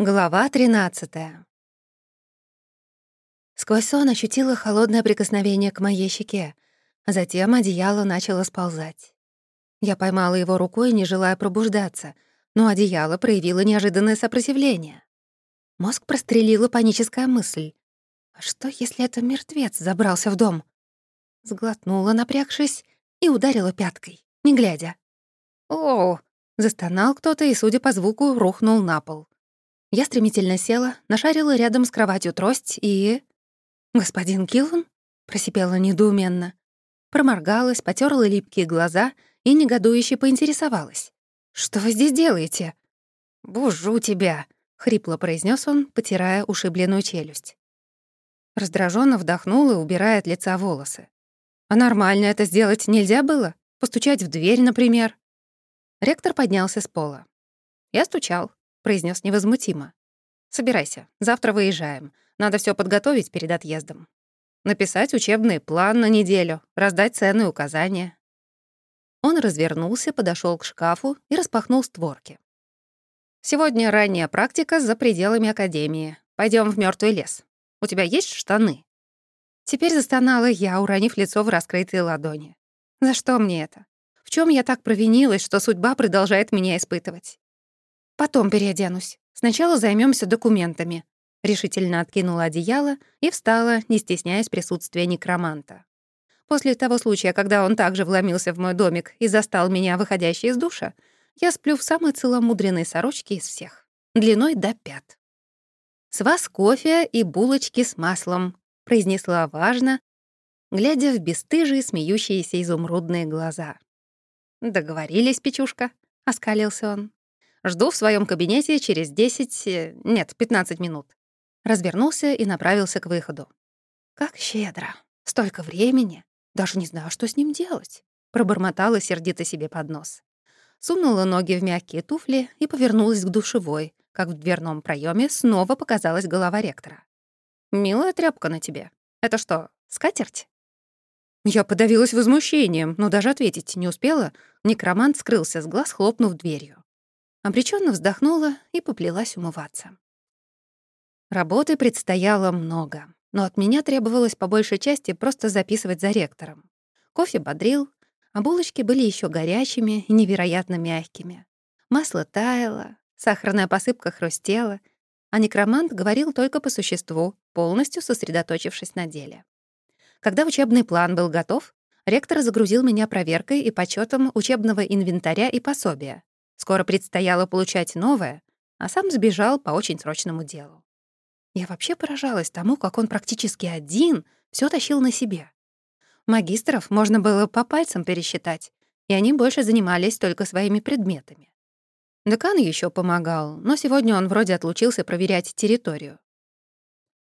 Глава 13 Сквозь сон ощутила холодное прикосновение к моей щеке, а затем одеяло начало сползать. Я поймала его рукой, не желая пробуждаться, но одеяло проявило неожиданное сопротивление. Мозг прострелила паническая мысль. «А что, если это мертвец забрался в дом?» Сглотнула, напрягшись, и ударила пяткой, не глядя. «О!» — застонал кто-то и, судя по звуку, рухнул на пол. Я стремительно села, нашарила рядом с кроватью трость и... «Господин Киллан?» — просипела недоуменно. Проморгалась, потерла липкие глаза и негодующе поинтересовалась. «Что вы здесь делаете?» «Бужу тебя», — хрипло произнес он, потирая ушибленную челюсть. Раздраженно вдохнула, убирая от лица волосы. «А нормально это сделать нельзя было? Постучать в дверь, например?» Ректор поднялся с пола. Я стучал, произнес невозмутимо. «Собирайся, завтра выезжаем. Надо все подготовить перед отъездом. Написать учебный план на неделю, раздать ценные указания». Он развернулся, подошел к шкафу и распахнул створки. «Сегодня ранняя практика за пределами академии. Пойдем в мертвый лес. У тебя есть штаны?» Теперь застонала я, уронив лицо в раскрытые ладони. «За что мне это? В чем я так провинилась, что судьба продолжает меня испытывать? Потом переоденусь. Сначала займемся документами. Решительно откинула одеяло и встала, не стесняясь присутствия некроманта. После того случая, когда он также вломился в мой домик и застал меня выходящей из душа, я сплю в самой целомудренной сорочке из всех, длиной до пят. «С вас кофе и булочки с маслом», — произнесла важно, глядя в бесстыжие смеющиеся изумрудные глаза. «Договорились, Печушка», — оскалился он. Жду в своем кабинете через 10, э, нет, 15 минут. Развернулся и направился к выходу. Как щедро. Столько времени. Даже не знаю, что с ним делать. Пробормотала сердито себе под нос. Сунула ноги в мягкие туфли и повернулась к душевой, как в дверном проеме снова показалась голова ректора. «Милая тряпка на тебе. Это что, скатерть?» Я подавилась возмущением, но даже ответить не успела. Некромант скрылся с глаз, хлопнув дверью. Обреченно вздохнула и поплелась умываться. Работы предстояло много, но от меня требовалось по большей части просто записывать за ректором. Кофе бодрил, а булочки были еще горячими и невероятно мягкими. Масло таяло, сахарная посыпка хрустела, а некромант говорил только по существу, полностью сосредоточившись на деле. Когда учебный план был готов, ректор загрузил меня проверкой и почетом учебного инвентаря и пособия, Скоро предстояло получать новое, а сам сбежал по очень срочному делу. Я вообще поражалась тому, как он практически один все тащил на себе. Магистров можно было по пальцам пересчитать, и они больше занимались только своими предметами. Декан еще помогал, но сегодня он вроде отлучился проверять территорию.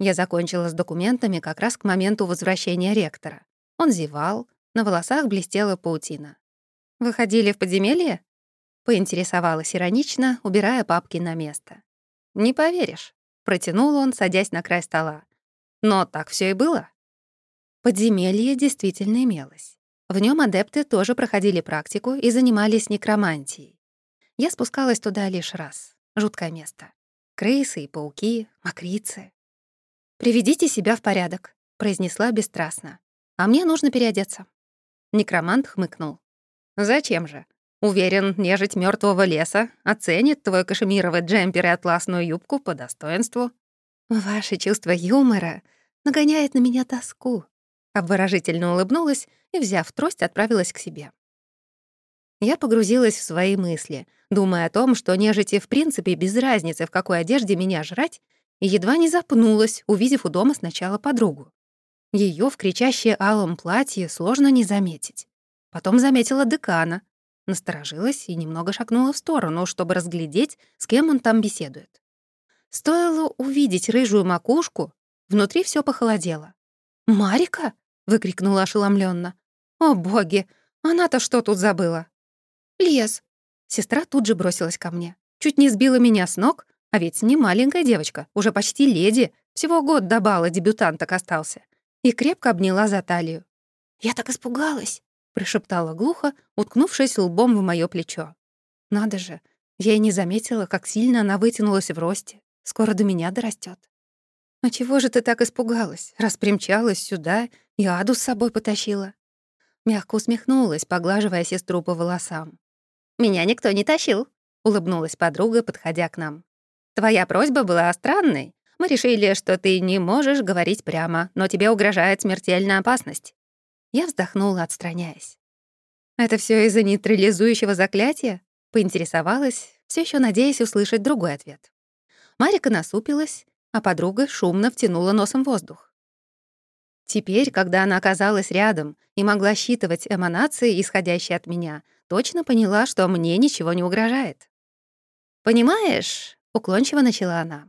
Я закончила с документами как раз к моменту возвращения ректора. Он зевал, на волосах блестела паутина. «Выходили в подземелье?» Поинтересовалась иронично, убирая папки на место. «Не поверишь», — протянул он, садясь на край стола. «Но так все и было». Подземелье действительно имелось. В нем адепты тоже проходили практику и занимались некромантией. Я спускалась туда лишь раз. Жуткое место. Крысы и пауки, мокрицы. «Приведите себя в порядок», — произнесла бесстрастно. «А мне нужно переодеться». Некромант хмыкнул. «Зачем же? Уверен, нежить мертвого леса оценит твой кашемировый джемпер и атласную юбку по достоинству. Ваше чувство юмора нагоняет на меня тоску. Обворожительно улыбнулась и, взяв трость, отправилась к себе. Я погрузилась в свои мысли, думая о том, что нежити в принципе без разницы, в какой одежде меня жрать, и едва не запнулась, увидев у дома сначала подругу. Ее в кричащее алом платье сложно не заметить. Потом заметила декана, Насторожилась и немного шагнула в сторону, чтобы разглядеть, с кем он там беседует. Стоило увидеть рыжую макушку, внутри все похолодело. «Марика?» — выкрикнула ошеломленно. «О, боги! Она-то что тут забыла?» «Лес!» Сестра тут же бросилась ко мне. Чуть не сбила меня с ног, а ведь не маленькая девочка, уже почти леди, всего год до бала дебютанток остался. И крепко обняла за талию. «Я так испугалась!» — прошептала глухо, уткнувшись лбом в моё плечо. «Надо же, я и не заметила, как сильно она вытянулась в росте. Скоро до меня дорастет. «А чего же ты так испугалась? Раз примчалась сюда и Аду с собой потащила?» Мягко усмехнулась, поглаживая сестру по волосам. «Меня никто не тащил», — улыбнулась подруга, подходя к нам. «Твоя просьба была странной. Мы решили, что ты не можешь говорить прямо, но тебе угрожает смертельная опасность». Я вздохнула, отстраняясь. «Это все из-за нейтрализующего заклятия?» — поинтересовалась, все еще надеясь услышать другой ответ. Марика насупилась, а подруга шумно втянула носом воздух. Теперь, когда она оказалась рядом и могла считывать эманации, исходящие от меня, точно поняла, что мне ничего не угрожает. «Понимаешь», — уклончиво начала она,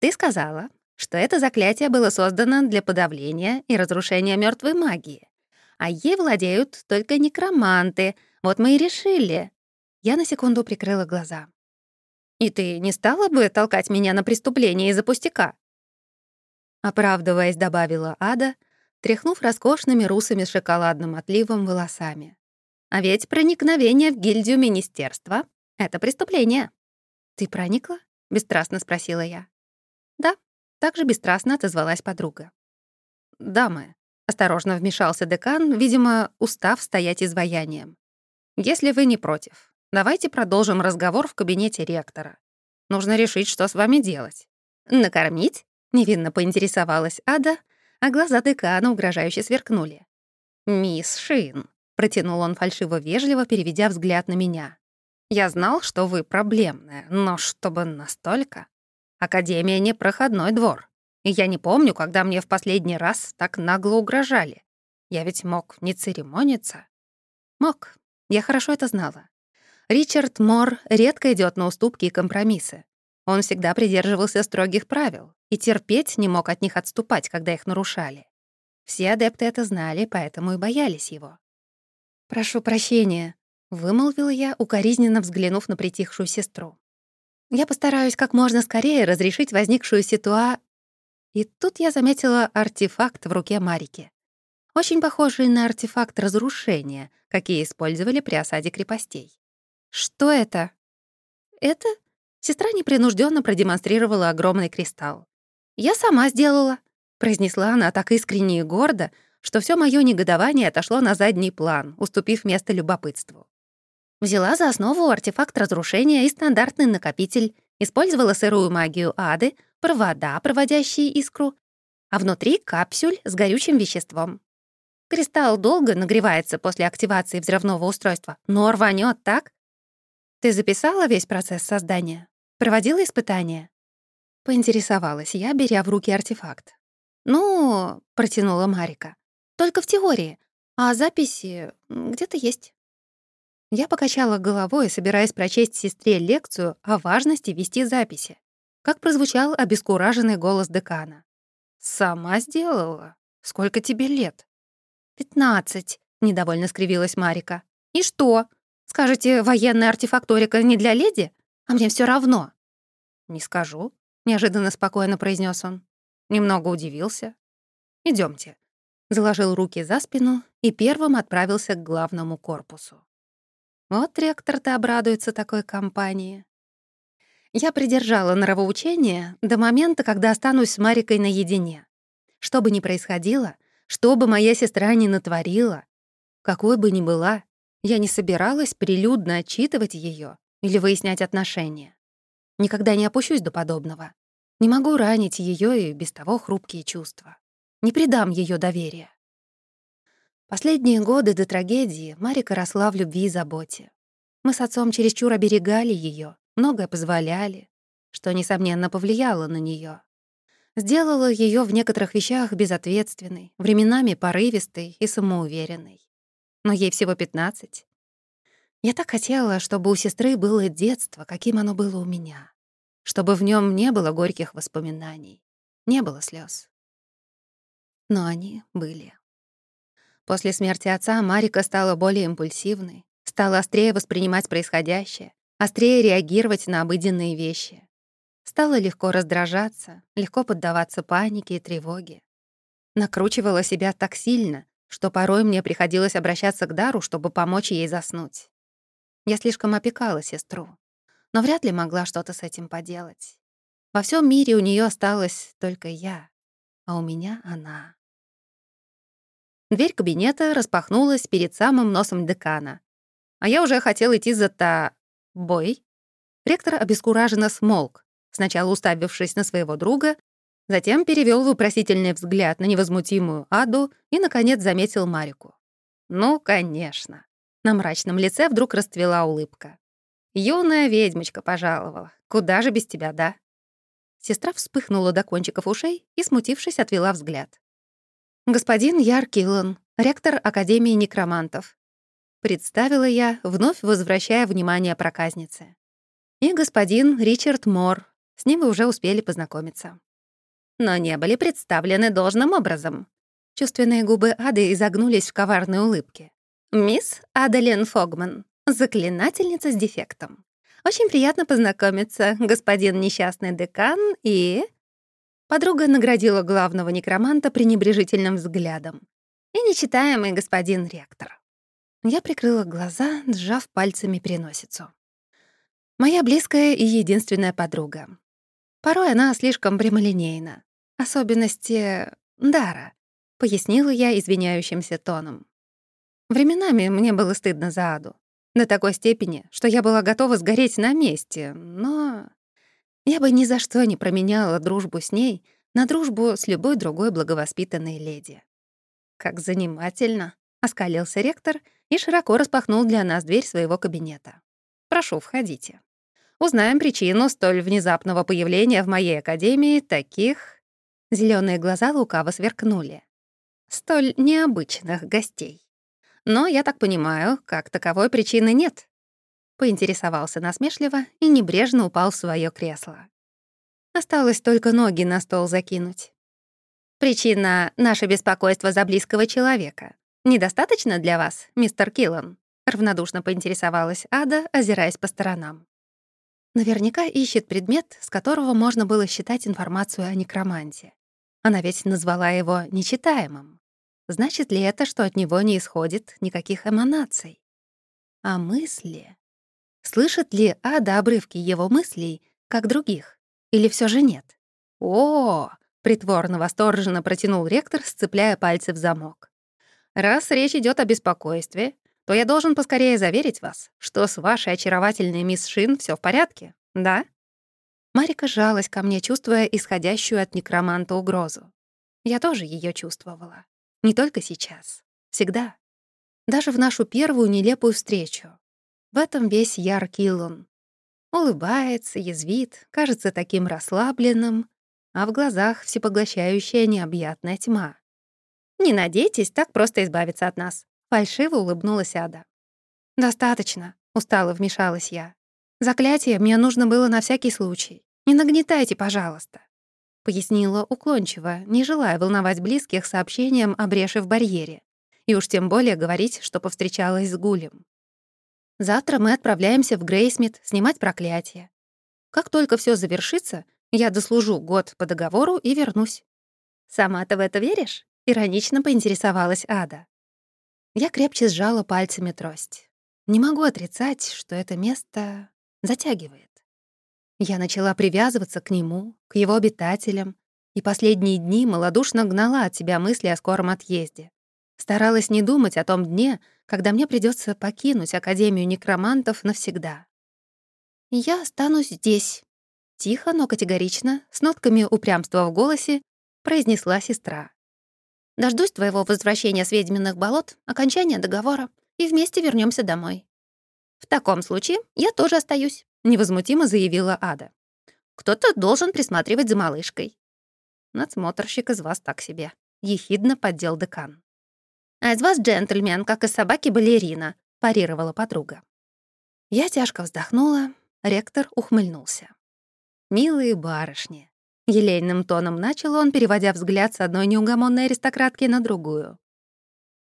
«ты сказала, что это заклятие было создано для подавления и разрушения мертвой магии, а ей владеют только некроманты, вот мы и решили». Я на секунду прикрыла глаза. «И ты не стала бы толкать меня на преступление из-за пустяка?» Оправдываясь, добавила Ада, тряхнув роскошными русыми с шоколадным отливом волосами. «А ведь проникновение в гильдию министерства — это преступление». «Ты проникла?» — бесстрастно спросила я. «Да», — также бесстрастно отозвалась подруга. «Дамы», — осторожно вмешался декан, видимо, устав стоять изваянием. «Если вы не против, Давайте продолжим разговор в кабинете ректора. Нужно решить, что с вами делать. Накормить? Невинно поинтересовалась Ада, а глаза декана угрожающе сверкнули. «Мисс Шин», — протянул он фальшиво-вежливо, переведя взгляд на меня. «Я знал, что вы проблемная, но чтобы настолько...» Академия не проходной двор. И я не помню, когда мне в последний раз так нагло угрожали. Я ведь мог не церемониться. Мог. Я хорошо это знала. Ричард Мор редко идет на уступки и компромиссы. Он всегда придерживался строгих правил и терпеть не мог от них отступать, когда их нарушали. Все адепты это знали, поэтому и боялись его. «Прошу прощения», — вымолвила я, укоризненно взглянув на притихшую сестру. «Я постараюсь как можно скорее разрешить возникшую ситуа...» И тут я заметила артефакт в руке Марики. Очень похожий на артефакт разрушения, какие использовали при осаде крепостей. «Что это?» «Это?» Сестра непринужденно продемонстрировала огромный кристалл. «Я сама сделала», — произнесла она так искренне и гордо, что все моё негодование отошло на задний план, уступив место любопытству. Взяла за основу артефакт разрушения и стандартный накопитель, использовала сырую магию ады, провода, проводящие искру, а внутри капсюль с горючим веществом. Кристалл долго нагревается после активации взрывного устройства, но рванет так, ты записала весь процесс создания? Проводила испытания?» Поинтересовалась я, беря в руки артефакт. «Ну...» — протянула Марика. «Только в теории, а записи где-то есть». Я покачала головой, собираясь прочесть сестре лекцию о важности вести записи. Как прозвучал обескураженный голос декана. «Сама сделала? Сколько тебе лет?» «Пятнадцать», — недовольно скривилась Марика. «И что? Скажете, военная артефакторика не для леди? А мне все равно». «Не скажу», — неожиданно спокойно произнес он. Немного удивился. Идемте. Заложил руки за спину и первым отправился к главному корпусу. Вот ректор-то обрадуется такой компании. Я придержала норовоучение до момента, когда останусь с Марикой наедине. Что бы ни происходило, что бы моя сестра ни натворила, какой бы ни была, я не собиралась прилюдно отчитывать ее или выяснять отношения. Никогда не опущусь до подобного. Не могу ранить ее и без того хрупкие чувства. Не предам ее доверия. Последние годы до трагедии Марика росла в любви и заботе. Мы с отцом чересчур оберегали ее, многое позволяли, что, несомненно, повлияло на нее. Сделала ее в некоторых вещах безответственной, временами порывистой и самоуверенной но ей всего 15. Я так хотела, чтобы у сестры было детство, каким оно было у меня. Чтобы в нем не было горьких воспоминаний, не было слез. Но они были. После смерти отца Марика стала более импульсивной, стала острее воспринимать происходящее, острее реагировать на обыденные вещи. Стала легко раздражаться, легко поддаваться панике и тревоге. Накручивала себя так сильно, что порой мне приходилось обращаться к Дару, чтобы помочь ей заснуть. Я слишком опекала сестру, но вряд ли могла что-то с этим поделать. Во всем мире у нее осталась только я, а у меня она. Дверь кабинета распахнулась перед самым носом декана. А я уже хотел идти за та... бой. Ректор обескураженно смолк, сначала уставившись на своего друга, затем перевел вопросительный взгляд на невозмутимую Аду и, наконец, заметил Марику. «Ну, конечно». На мрачном лице вдруг расцвела улыбка. «Юная ведьмочка пожаловала. Куда же без тебя, да?» Сестра вспыхнула до кончиков ушей и, смутившись, отвела взгляд. «Господин Яр Киллан, ректор Академии некромантов», представила я, вновь возвращая внимание проказнице. «И господин Ричард Мор, с ним вы уже успели познакомиться». Но не были представлены должным образом. Чувственные губы Ады изогнулись в коварной улыбке. «Мисс Адалин Фогман, заклинательница с дефектом. Очень приятно познакомиться, господин несчастный декан и...» Подруга наградила главного некроманта пренебрежительным взглядом. «И нечитаемый господин ректор». Я прикрыла глаза, сжав пальцами переносицу. Моя близкая и единственная подруга. Порой она слишком прямолинейна. Особенности дара, пояснила я извиняющимся тоном. Временами мне было стыдно за Аду. До такой степени, что я была готова сгореть на месте, но я бы ни за что не променяла дружбу с ней на дружбу с любой другой благовоспитанной леди. «Как занимательно!» — оскалился ректор и широко распахнул для нас дверь своего кабинета. «Прошу, входите. Узнаем причину столь внезапного появления в моей академии таких...» Зелёные глаза лукаво сверкнули. «Столь необычных гостей. Но, я так понимаю, как таковой причины нет поинтересовался насмешливо и небрежно упал в свое кресло. Осталось только ноги на стол закинуть. «Причина — наше беспокойство за близкого человека. Недостаточно для вас, мистер Киллан?» — равнодушно поинтересовалась Ада, озираясь по сторонам. Наверняка ищет предмет, с которого можно было считать информацию о некроманте. Она ведь назвала его нечитаемым. Значит ли это, что от него не исходит никаких эманаций? А мысли... Слышит ли Ада обрывки его мыслей, как других? Или все же нет? О, притворно восторженно протянул ректор, сцепляя пальцы в замок. Раз речь идет о беспокойстве, то я должен поскорее заверить вас, что с вашей очаровательной мисс Шин все в порядке, да? Марика жалась ко мне, чувствуя исходящую от некроманта угрозу. Я тоже ее чувствовала. Не только сейчас. Всегда. Даже в нашу первую нелепую встречу. В этом весь Яр Киллон. Улыбается, язвит, кажется таким расслабленным, а в глазах всепоглощающая необъятная тьма. «Не надейтесь так просто избавиться от нас», — фальшиво улыбнулась Ада. «Достаточно», — устало вмешалась я. «Заклятие мне нужно было на всякий случай. Не нагнетайте, пожалуйста», — пояснила уклончиво, не желая волновать близких сообщением о бреше в барьере. И уж тем более говорить, что повстречалась с Гулем. Завтра мы отправляемся в Грейсмит снимать проклятие. Как только все завершится, я дослужу год по договору и вернусь. «Сама ты в это веришь?» — иронично поинтересовалась Ада. Я крепче сжала пальцами трость. Не могу отрицать, что это место затягивает. Я начала привязываться к нему, к его обитателям, и последние дни малодушно гнала от себя мысли о скором отъезде. Старалась не думать о том дне, когда мне придется покинуть Академию некромантов навсегда. «Я останусь здесь», — тихо, но категорично, с нотками упрямства в голосе, произнесла сестра. «Дождусь твоего возвращения с ведьминых болот, окончания договора, и вместе вернемся домой». «В таком случае я тоже остаюсь», — невозмутимо заявила Ада. «Кто-то должен присматривать за малышкой». «Надсмотрщик из вас так себе», — ехидно поддел декан. «А из вас джентльмен, как из собаки-балерина», — парировала подруга. Я тяжко вздохнула, ректор ухмыльнулся. «Милые барышни», — елейным тоном начал он, переводя взгляд с одной неугомонной аристократки на другую.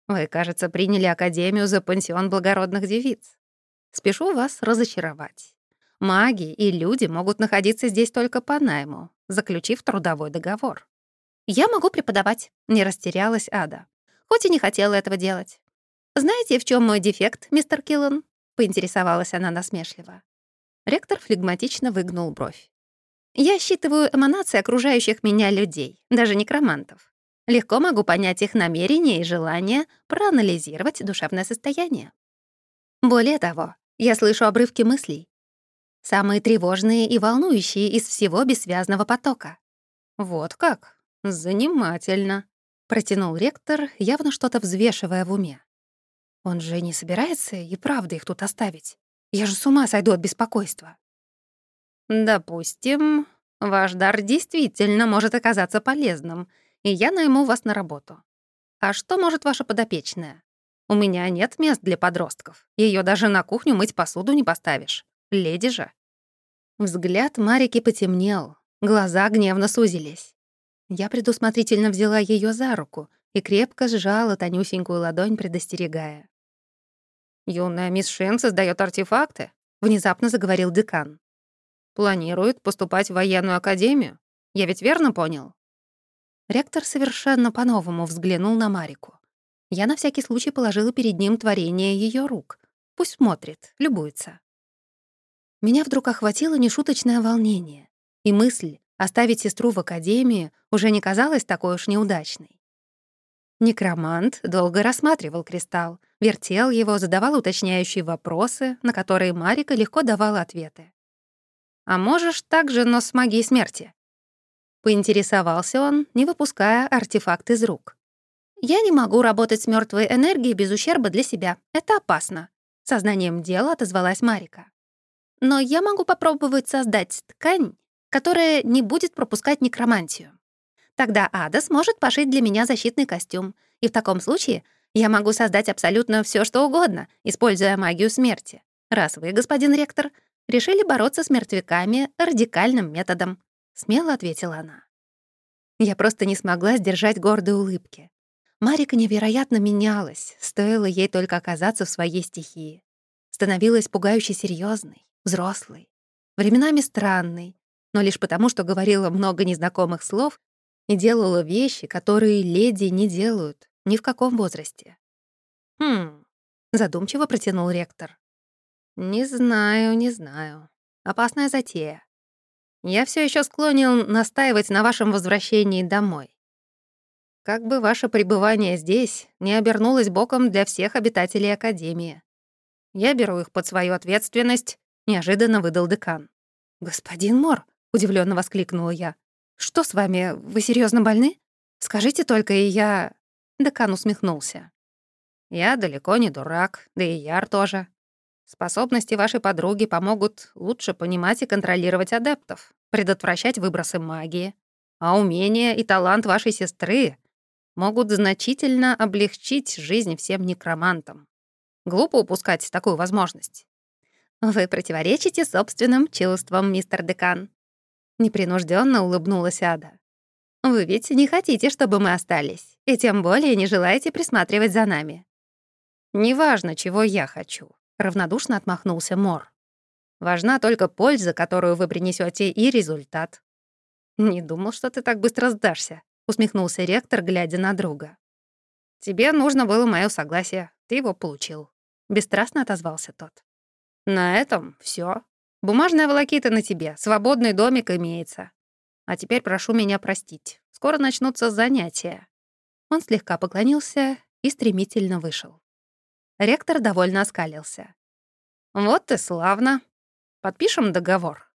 «Вы, кажется, приняли Академию за пансион благородных девиц. Спешу вас разочаровать. Маги и люди могут находиться здесь только по найму, заключив трудовой договор. «Я могу преподавать», — не растерялась Ада хоть и не хотела этого делать. «Знаете, в чем мой дефект, мистер Киллан?» — поинтересовалась она насмешливо. Ректор флегматично выгнул бровь. Я считываю эманации окружающих меня людей, даже некромантов. Легко могу понять их намерения и желания, проанализировать душевное состояние. Более того, я слышу обрывки мыслей. Самые тревожные и волнующие из всего бессвязного потока. «Вот как? Занимательно», — протянул ректор, явно что-то взвешивая в уме. «Он же не собирается и правда их тут оставить? Я же с ума сойду от беспокойства». «Допустим, ваш дар действительно может оказаться полезным, и я найму вас на работу. А что может ваша подопечная? У меня нет мест для подростков. Ее даже на кухню мыть посуду не поставишь. Леди же». Взгляд Марики потемнел, глаза гневно сузились. Я предусмотрительно взяла ее за руку и крепко сжала тонюсенькую ладонь, предостерегая. «Юная мисс Шен создает артефакты», — внезапно заговорил декан. «Планирует поступать в военную академию. Я ведь верно понял?» Ректор совершенно по-новому взглянул на Марику. Я на всякий случай положила перед ним творение ее рук. Пусть смотрит, любуется. Меня вдруг охватило нешуточное волнение, и мысль оставить сестру в академии уже не казалась такой уж неудачной. Некромант долго рассматривал кристалл, вертел его, задавал уточняющие вопросы, на которые Марика легко давала ответы. «А можешь также, но с магией смерти?» Поинтересовался он, не выпуская артефакт из рук. «Я не могу работать с мертвой энергией без ущерба для себя. Это опасно», — сознанием дела отозвалась Марика. «Но я могу попробовать создать ткань, которая не будет пропускать некромантию. Тогда Ада сможет пошить для меня защитный костюм, и в таком случае я могу создать абсолютно все, что угодно, используя магию смерти. Раз вы, господин ректор, решили бороться с мертвяками радикальным методом», — смело ответила она. Я просто не смогла сдержать гордой улыбки. Марика невероятно менялась, стоило ей только оказаться в своей стихии. Становилась пугающе серьезной, взрослой, временами странной, но лишь потому, что говорила много незнакомых слов и делала вещи, которые леди не делают ни в каком возрасте. «Хм», — задумчиво протянул ректор. «Не знаю, не знаю. Опасная затея. Я все еще склонен настаивать на вашем возвращении домой. Как бы ваше пребывание здесь не обернулось боком для всех обитателей Академии. Я беру их под свою ответственность», — неожиданно выдал декан. «Господин Мор», — удивленно воскликнула я. «Что с вами? Вы серьезно больны? Скажите только, и я...» Декан усмехнулся. «Я далеко не дурак, да и Яр тоже. Способности вашей подруги помогут лучше понимать и контролировать адептов, предотвращать выбросы магии. А умения и талант вашей сестры могут значительно облегчить жизнь всем некромантам. Глупо упускать такую возможность. Вы противоречите собственным чувствам, мистер Декан. Непринужденно улыбнулась Ада. «Вы ведь не хотите, чтобы мы остались, и тем более не желаете присматривать за нами». «Неважно, чего я хочу», — равнодушно отмахнулся Мор. «Важна только польза, которую вы принесете, и результат». «Не думал, что ты так быстро сдашься», — усмехнулся ректор, глядя на друга. «Тебе нужно было мое согласие, ты его получил», — бесстрастно отозвался тот. «На этом все. Бумажная волокита на тебе, свободный домик имеется. А теперь прошу меня простить. Скоро начнутся занятия». Он слегка поклонился и стремительно вышел. Ректор довольно оскалился. «Вот и славно. Подпишем договор».